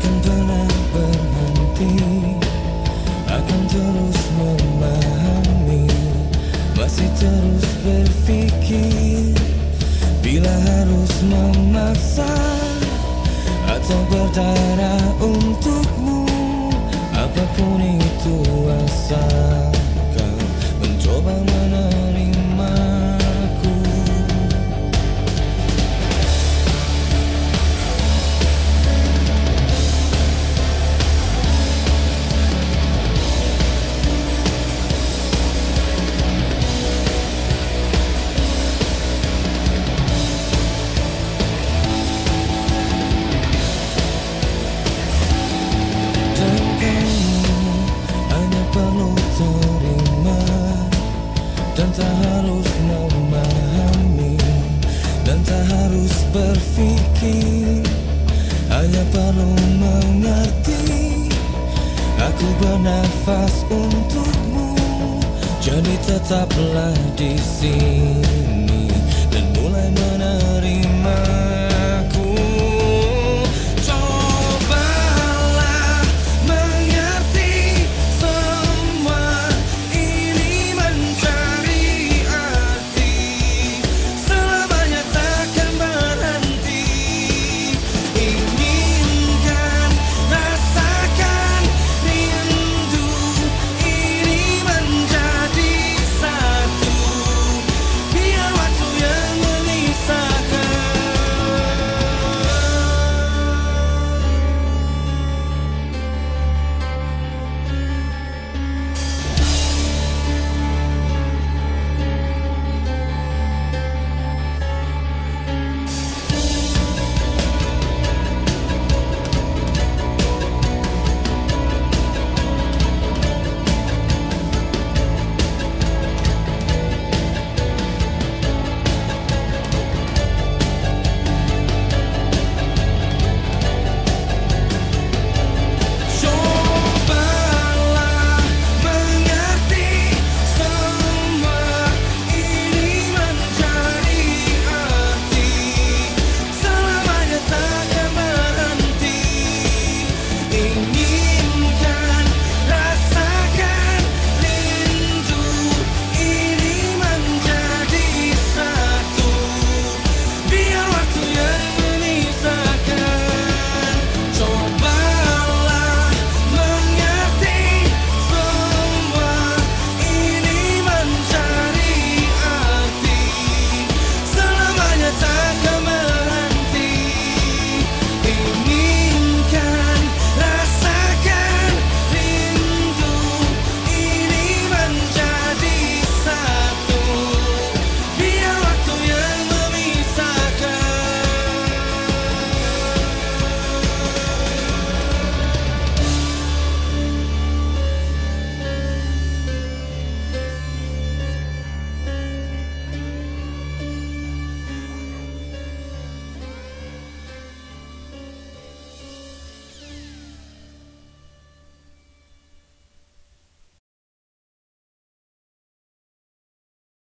takkan pernah berhenti. Akan terus memahami. Masih terus berpikir. Bila harus memaksa atau berdarah untukmu apa pun itu asal Ku bernafas untukmu. Jadi tetaplah di sini Dan mulai menerima